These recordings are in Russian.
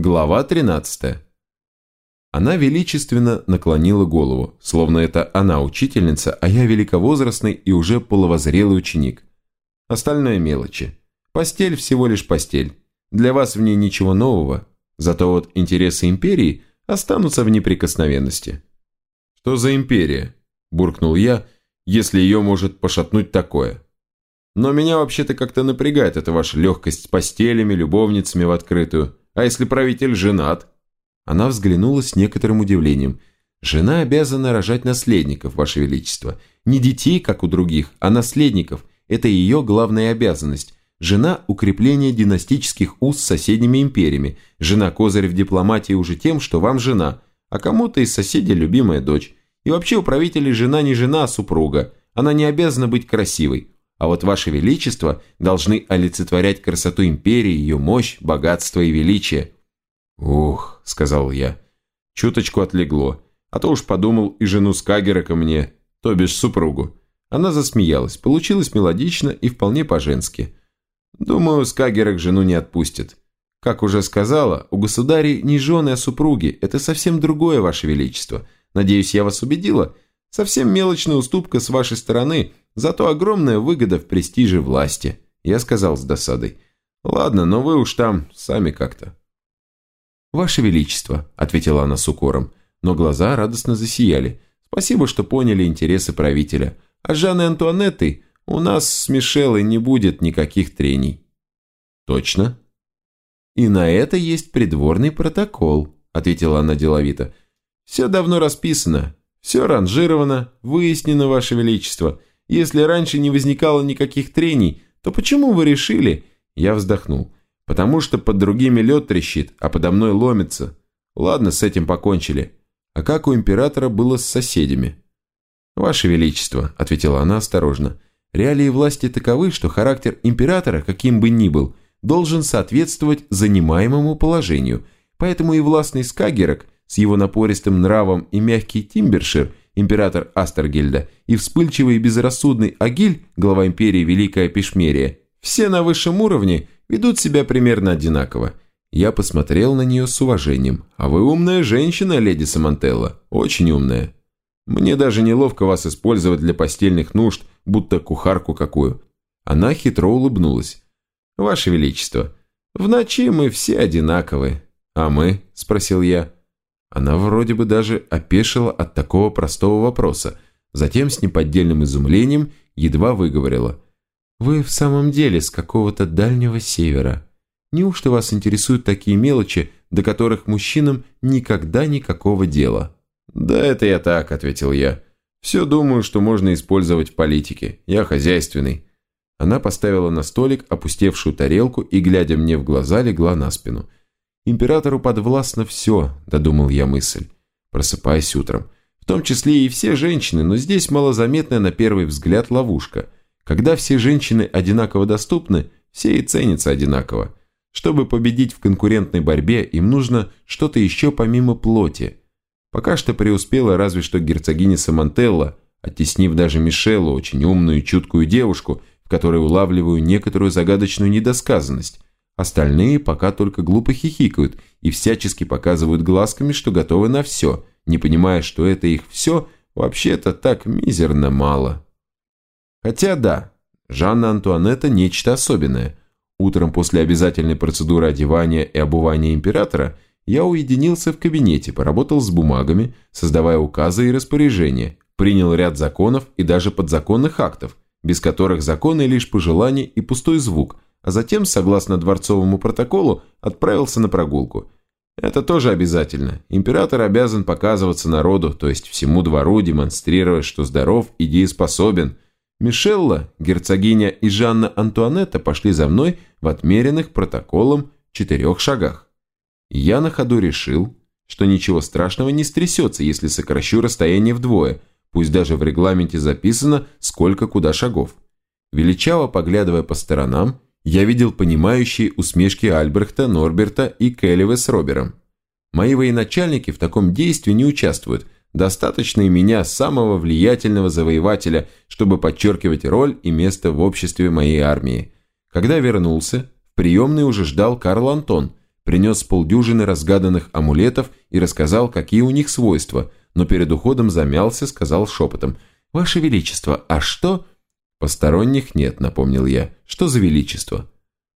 Глава 13. Она величественно наклонила голову, словно это она учительница, а я великовозрастный и уже половозрелый ученик. Остальное мелочи. Постель всего лишь постель. Для вас в ней ничего нового, зато вот интересы империи останутся в неприкосновенности. «Что за империя?» – буркнул я, если ее может пошатнуть такое. «Но меня вообще-то как-то напрягает эта ваша легкость с постелями, любовницами в открытую». А если правитель женат?» Она взглянула с некоторым удивлением. «Жена обязана рожать наследников, Ваше Величество. Не детей, как у других, а наследников. Это ее главная обязанность. Жена – укрепление династических уз с соседними империями. Жена – козырь в дипломатии уже тем, что вам жена, а кому-то из соседей любимая дочь. И вообще у правителей жена не жена, а супруга. Она не обязана быть красивой. А вот Ваше Величество должны олицетворять красоту империи, ее мощь, богатство и величие». «Ух», — сказал я, — чуточку отлегло, а то уж подумал и жену Скагера ко мне, то бишь супругу. Она засмеялась, получилось мелодично и вполне по-женски. Думаю, Скагерок жену не отпустит. Как уже сказала, у государей не жены, а супруги. Это совсем другое, Ваше Величество. Надеюсь, я вас убедила. Совсем мелочная уступка с вашей стороны, Зато огромная выгода в престиже власти. Я сказал с досадой. Ладно, но вы уж там сами как-то. «Ваше Величество», — ответила она с укором, но глаза радостно засияли. «Спасибо, что поняли интересы правителя. А с Жанной Антуанеттой у нас с Мишелой не будет никаких трений». «Точно?» «И на это есть придворный протокол», — ответила она деловито. «Все давно расписано, все ранжировано, выяснено, Ваше Величество. Если раньше не возникало никаких трений, то почему вы решили...» Я вздохнул. «Потому что под другими лед трещит, а подо мной ломится. Ладно, с этим покончили. А как у императора было с соседями?» «Ваше Величество», — ответила она осторожно, «реалии власти таковы, что характер императора, каким бы ни был, должен соответствовать занимаемому положению, поэтому и властный Скагерок с его напористым нравом и мягкий Тимбершир император Астергельда, и вспыльчивый и безрассудный Агиль, глава империи Великая Пешмерия, все на высшем уровне ведут себя примерно одинаково. Я посмотрел на нее с уважением. «А вы умная женщина, леди Самантелла, очень умная. Мне даже неловко вас использовать для постельных нужд, будто кухарку какую». Она хитро улыбнулась. «Ваше Величество, в ночи мы все одинаковы». «А мы?» – спросил я. Она вроде бы даже опешила от такого простого вопроса, затем с неподдельным изумлением едва выговорила. «Вы в самом деле с какого-то дальнего севера. Неужто вас интересуют такие мелочи, до которых мужчинам никогда никакого дела?» «Да это я так», — ответил я. «Все думаю, что можно использовать в политике. Я хозяйственный». Она поставила на столик опустевшую тарелку и, глядя мне в глаза, легла на спину — Императору подвластно все, додумал я мысль, просыпаясь утром. В том числе и все женщины, но здесь малозаметная на первый взгляд ловушка. Когда все женщины одинаково доступны, все и ценятся одинаково. Чтобы победить в конкурентной борьбе, им нужно что-то еще помимо плоти. Пока что преуспела разве что герцогиня Самантелла, оттеснив даже Мишеллу, очень умную и чуткую девушку, в которой улавливаю некоторую загадочную недосказанность, Остальные пока только глупо хихикают и всячески показывают глазками, что готовы на все, не понимая, что это их все вообще-то так мизерно мало. Хотя да, Жанна Антуанетта нечто особенное. Утром после обязательной процедуры одевания и обувания императора я уединился в кабинете, поработал с бумагами, создавая указы и распоряжения, принял ряд законов и даже подзаконных актов, без которых законы лишь пожелания и пустой звук – а затем, согласно дворцовому протоколу, отправился на прогулку. Это тоже обязательно. Император обязан показываться народу, то есть всему двору, демонстрируя, что здоров и дееспособен. Мишелла, герцогиня и Жанна Антуанетта пошли за мной в отмеренных протоколом четырех шагах. Я на ходу решил, что ничего страшного не стрясется, если сокращу расстояние вдвое, пусть даже в регламенте записано, сколько куда шагов. Величаво поглядывая по сторонам, я видел понимающие усмешки Альбрехта, Норберта и Келлива с Робером. Мои военачальники в таком действии не участвуют, достаточно и меня, самого влиятельного завоевателя, чтобы подчеркивать роль и место в обществе моей армии. Когда вернулся, в приемной уже ждал Карл Антон, принес полдюжины разгаданных амулетов и рассказал, какие у них свойства, но перед уходом замялся, сказал шепотом. «Ваше Величество, а что...» «Посторонних нет», — напомнил я. «Что за Величество?»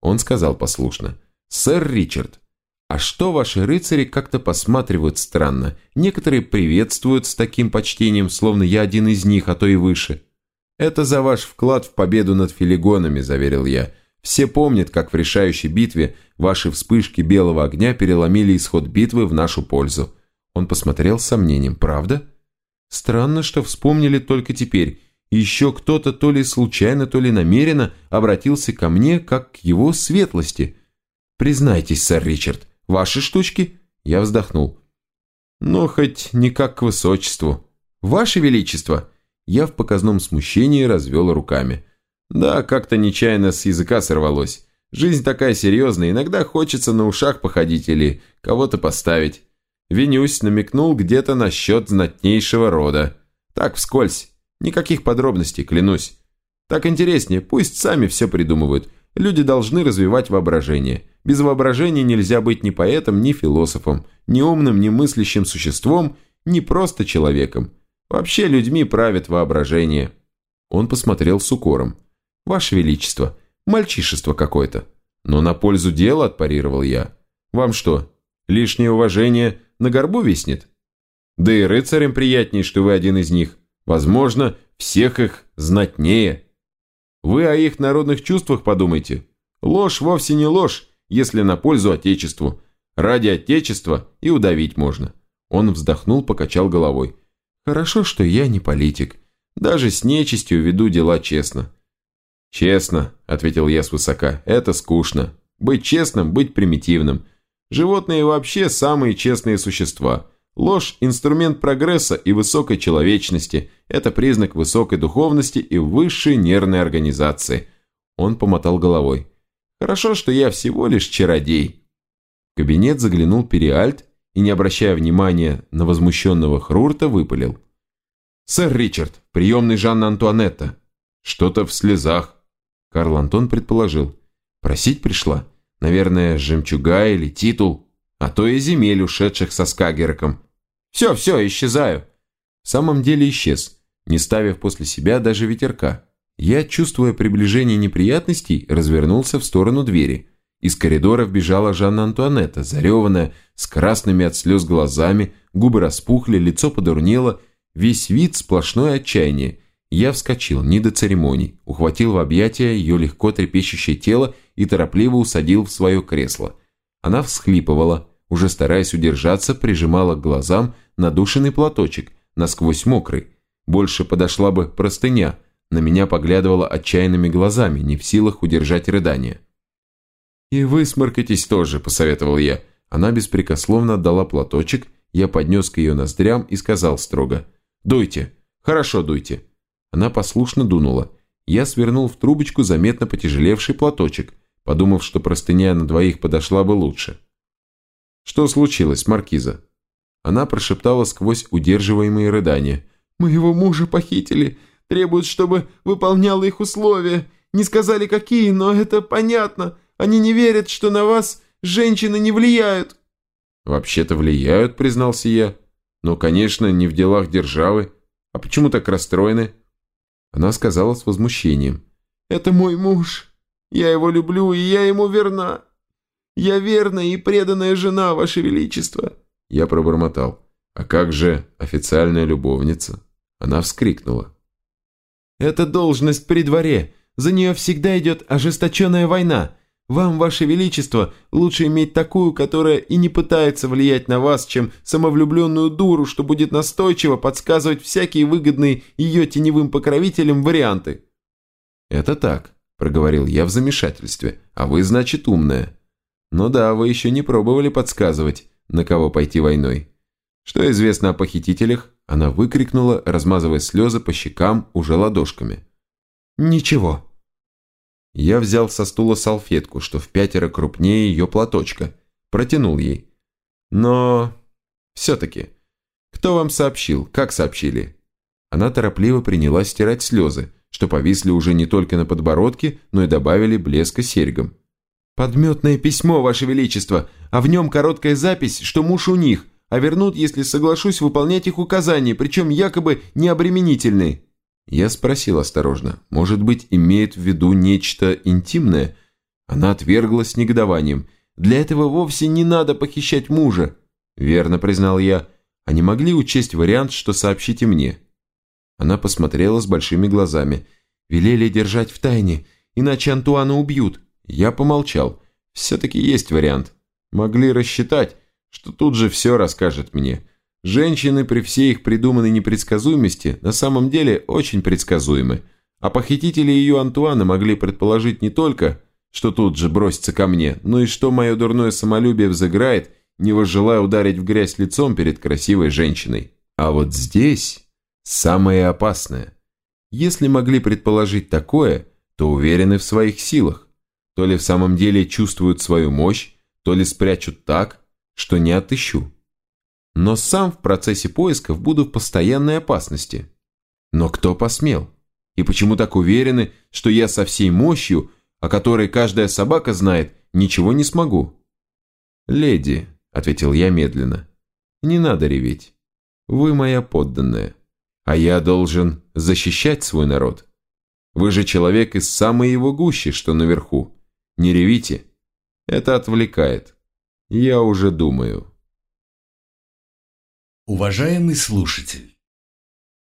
Он сказал послушно. «Сэр Ричард, а что ваши рыцари как-то посматривают странно? Некоторые приветствуют с таким почтением, словно я один из них, а то и выше». «Это за ваш вклад в победу над филигонами», — заверил я. «Все помнят, как в решающей битве ваши вспышки белого огня переломили исход битвы в нашу пользу». Он посмотрел с сомнением. «Правда?» «Странно, что вспомнили только теперь. Еще кто-то то ли случайно, то ли намеренно обратился ко мне, как к его светлости. Признайтесь, сэр Ричард, ваши штучки?» Я вздохнул. «Ну, хоть не как к высочеству. Ваше Величество!» Я в показном смущении развел руками. «Да, как-то нечаянно с языка сорвалось. Жизнь такая серьезная, иногда хочется на ушах походить или кого-то поставить. Винюсь намекнул где-то насчет знатнейшего рода. Так, вскользь. Никаких подробностей, клянусь. Так интереснее, пусть сами все придумывают. Люди должны развивать воображение. Без воображения нельзя быть ни поэтом, ни философом, ни умным, ни мыслящим существом, ни просто человеком. Вообще людьми правит воображение. Он посмотрел с укором. «Ваше Величество, мальчишество какое-то». «Но на пользу дела», – отпарировал я. «Вам что, лишнее уважение на горбу виснет? Да и рыцарям приятней, что вы один из них. Возможно, всех их знатнее. Вы о их народных чувствах подумайте. Ложь вовсе не ложь, если на пользу Отечеству. Ради Отечества и удавить можно. Он вздохнул, покачал головой. Хорошо, что я не политик. Даже с нечистью веду дела честно. «Честно», — ответил я свысока, — «это скучно. Быть честным, быть примитивным. Животные вообще самые честные существа. Ложь – инструмент прогресса и высокой человечности. Это признак высокой духовности и высшей нервной организации. Он помотал головой. Хорошо, что я всего лишь чародей. В кабинет заглянул Периальт и, не обращая внимания на возмущенного Хрурта, выпалил. «Сэр Ричард, приемный Жанна Антуанетта». «Что-то в слезах», – Карл Антон предположил. «Просить пришла? Наверное, жемчуга или титул, а то и земель, ушедших со Скагерком. Все, все, исчезаю. В самом деле исчез, не ставив после себя даже ветерка. Я, чувствуя приближение неприятностей, развернулся в сторону двери. Из коридора вбежала Жанна Антуанетта, зареванная, с красными от слез глазами, губы распухли, лицо подурнело, весь вид сплошное отчаяние. Я вскочил, не до церемоний, ухватил в объятия ее легко трепещущее тело и торопливо усадил в свое кресло. Она всхлипывала, уже стараясь удержаться, прижимала к глазам надушенный платочек, насквозь мокрый. Больше подошла бы простыня, на меня поглядывала отчаянными глазами, не в силах удержать рыдание. «И вы сморкайтесь тоже», – посоветовал я. Она беспрекословно отдала платочек, я поднес к ее ноздрям и сказал строго. «Дуйте, хорошо дуйте». Она послушно дунула. Я свернул в трубочку заметно потяжелевший платочек, подумав, что простыня на двоих подошла бы лучше. «Что случилось, Маркиза?» Она прошептала сквозь удерживаемые рыдания. «Моего мужа похитили. Требуют, чтобы выполнял их условия. Не сказали, какие, но это понятно. Они не верят, что на вас женщины не влияют». «Вообще-то влияют», признался я. «Но, конечно, не в делах державы. А почему так расстроены?» Она сказала с возмущением. «Это мой муж. Я его люблю, и я ему верна. Я верная и преданная жена, Ваше Величество». Я пробормотал. «А как же официальная любовница?» Она вскрикнула. «Это должность при дворе. За нее всегда идет ожесточенная война. Вам, Ваше Величество, лучше иметь такую, которая и не пытается влиять на вас, чем самовлюбленную дуру, что будет настойчиво подсказывать всякие выгодные ее теневым покровителям варианты». «Это так», – проговорил я в замешательстве, – «а вы, значит, умная». «Ну да, вы еще не пробовали подсказывать, на кого пойти войной». «Что известно о похитителях?» – она выкрикнула, размазывая слезы по щекам уже ладошками. «Ничего», я взял со стула салфетку, что в пятеро крупнее ее платочка, протянул ей. Но... все-таки... Кто вам сообщил? Как сообщили? Она торопливо принялась стирать слезы, что повисли уже не только на подбородке, но и добавили блеска серьгам. «Подметное письмо, Ваше Величество, а в нем короткая запись, что муж у них, а вернут, если соглашусь выполнять их указания, причем якобы необременительные». Я спросил осторожно, может быть, имеет в виду нечто интимное? Она отвергла с негодованием. «Для этого вовсе не надо похищать мужа». «Верно», признал я. «А не могли учесть вариант, что сообщите мне?» Она посмотрела с большими глазами. «Велели держать в тайне, иначе Антуана убьют». Я помолчал. «Все-таки есть вариант. Могли рассчитать, что тут же все расскажет мне. Женщины при всей их придуманной непредсказуемости на самом деле очень предсказуемы. А похитители ее Антуана могли предположить не только, что тут же бросится ко мне, но и что мое дурное самолюбие взыграет, не возжелая ударить в грязь лицом перед красивой женщиной. А вот здесь самое опасное. Если могли предположить такое, то уверены в своих силах. То ли в самом деле чувствуют свою мощь, то ли спрячут так, что не отыщу но сам в процессе поисков буду в постоянной опасности. Но кто посмел? И почему так уверены, что я со всей мощью, о которой каждая собака знает, ничего не смогу? «Леди», — ответил я медленно, — «не надо реветь. Вы моя подданная, а я должен защищать свой народ. Вы же человек из самой его гущи, что наверху. Не ревите. Это отвлекает. Я уже думаю». Уважаемый слушатель,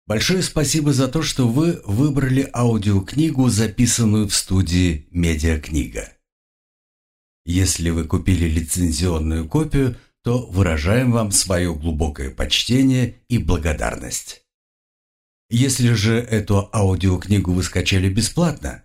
большое спасибо за то, что вы выбрали аудиокнигу, записанную в студии «Медиакнига». Если вы купили лицензионную копию, то выражаем вам свое глубокое почтение и благодарность. Если же эту аудиокнигу вы скачали бесплатно,